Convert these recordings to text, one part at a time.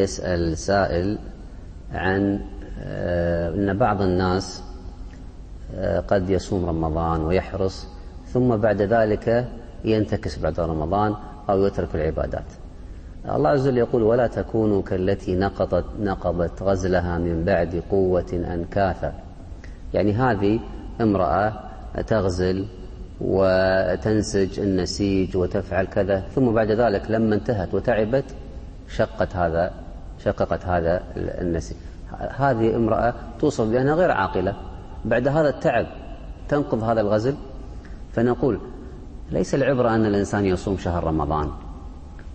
يسأل سائل عن أن بعض الناس قد يصوم رمضان ويحرص ثم بعد ذلك ينتكس بعد رمضان أو يترك العبادات. الله عز وجل يقول ولا تكونوا كالتي نقضت, نقضت غزلها من بعد قوة أنكاثا. يعني هذه امرأة تغزل وتنسج النسيج وتفعل كذا ثم بعد ذلك لما انتهت وتعبت شقت هذا شققت هذا النسيج. هذه امرأة توصف بأنها غير عاقلة. بعد هذا التعب تنقض هذا الغزل. فنقول ليس العبرة أن الإنسان يصوم شهر رمضان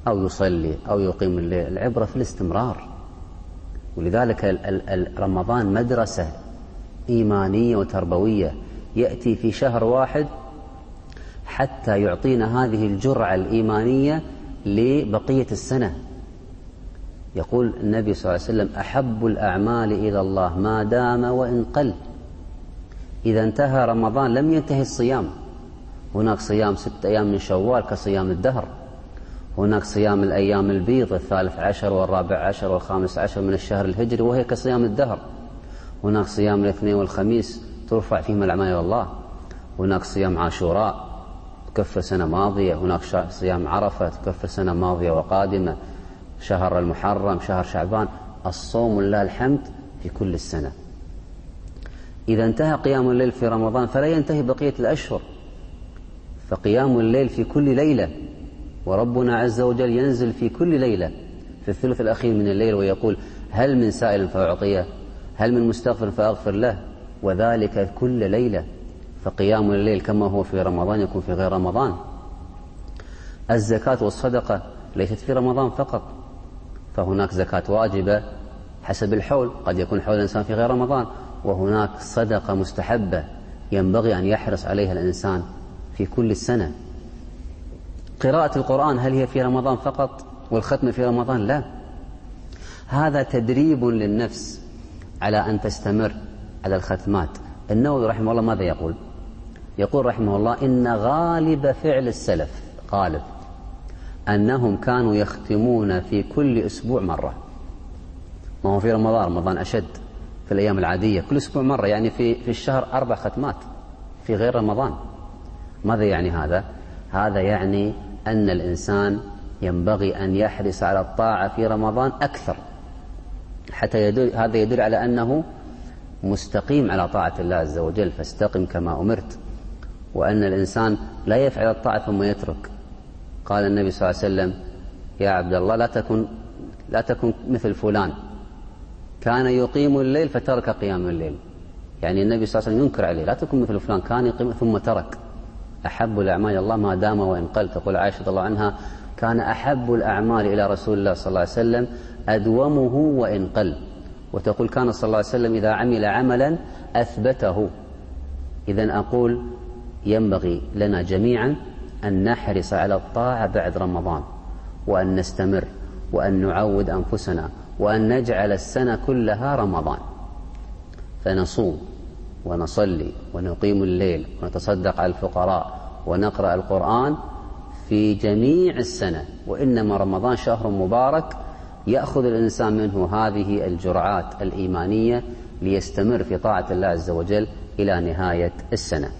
أو يصلي أو يقيم الليل. العبرة في الاستمرار. ولذلك رمضان مدرسة إيمانية وتربوية. يأتي في شهر واحد حتى يعطينا هذه الجرعة الإيمانية لبقية السنة. يقول النبي صلى الله عليه وسلم أحب الأعمال إلى الله ما دام وإن قل. إذا انتهى رمضان لم ينتهي الصيام. هناك صيام ستة أيام من شوال كصيام الدهر. هناك صيام الأيام البيض الثالث عشر والرابع عشر والخامس عشر من الشهر الهجري وهي كصيام الدهر. هناك صيام الاثنين والخميس ترفع فيهما الأعمال إلى الله. هناك صيام عاشوراء تكفر سنة ماضية. هناك صيام عرفة تكفر سنة ماضية وقادمة. شهر المحرم شهر شعبان الصوم لله الحمد في كل السنة. إذا انتهى قيام الليل في رمضان فلا ينتهي بقية الأشهر. فقيام الليل في كل ليلة وربنا عز وجل ينزل في كل ليلة. في الثلث الأخير من الليل ويقول هل من سائل فأعطيه هل من مستغفر فأغفر له؟ وذلك كل ليلة. فقيام الليل كما هو في رمضان يكون في غير رمضان. الزكاة والصدقة ليست في رمضان فقط. فهناك زكاة واجبة حسب الحول قد يكون حول الإنسان في غير رمضان وهناك صدقة مستحبة ينبغي أن يحرص عليها الإنسان في كل السنة. قراءة القرآن هل هي في رمضان فقط؟ والختم في رمضان لا. هذا تدريب للنفس على أن تستمر على الختمات. النووي رحمه الله ماذا يقول؟ يقول رحمه الله إن غالب فعل السلف غالب. أنهم كانوا يختمون في كل أسبوع مرة. ما هو في رمضان رمضان أشد في الأيام العادية. كل أسبوع مرة يعني في, في الشهر أربع ختمات في غير رمضان. ماذا يعني هذا؟ هذا يعني أن الإنسان ينبغي أن يحرص على الطاعة في رمضان أكثر. حتى يدل هذا يدل على أنه مستقيم على طاعة الله عز وجل. فاستقم كما أمرت. وأن الإنسان لا يفعل الطاعة ثم يترك. قال النبي صلى الله عليه وسلم يا عبد الله لا تكن لا تكن مثل فلان. كان يقيم الليل فترك قيام الليل. يعني النبي صلى الله عليه وسلم ينكر عليه لا تكن مثل فلان كان يقيم ثم ترك. أحب الأعمال الله ما دام وإن قل تقول عائشة الله عنها كان أحب الأعمال إلى رسول الله صلى الله عليه وسلم أدومه وإن قل. وتقول كان صلى الله عليه وسلم إذا عمل عملا أثبته. إذا أقول ينبغي لنا جميعا أن نحرص على الطاعة بعد رمضان وأن نستمر وأن نعود أنفسنا وأن نجعل السنة كلها رمضان. فنصوم ونصلي ونقيم الليل ونتصدق على الفقراء ونقرأ القرآن في جميع السنة. وإنما رمضان شهر مبارك يأخذ الإنسان منه هذه الجرعات الإيمانية ليستمر في طاعة الله عز وجل إلى نهاية السنة.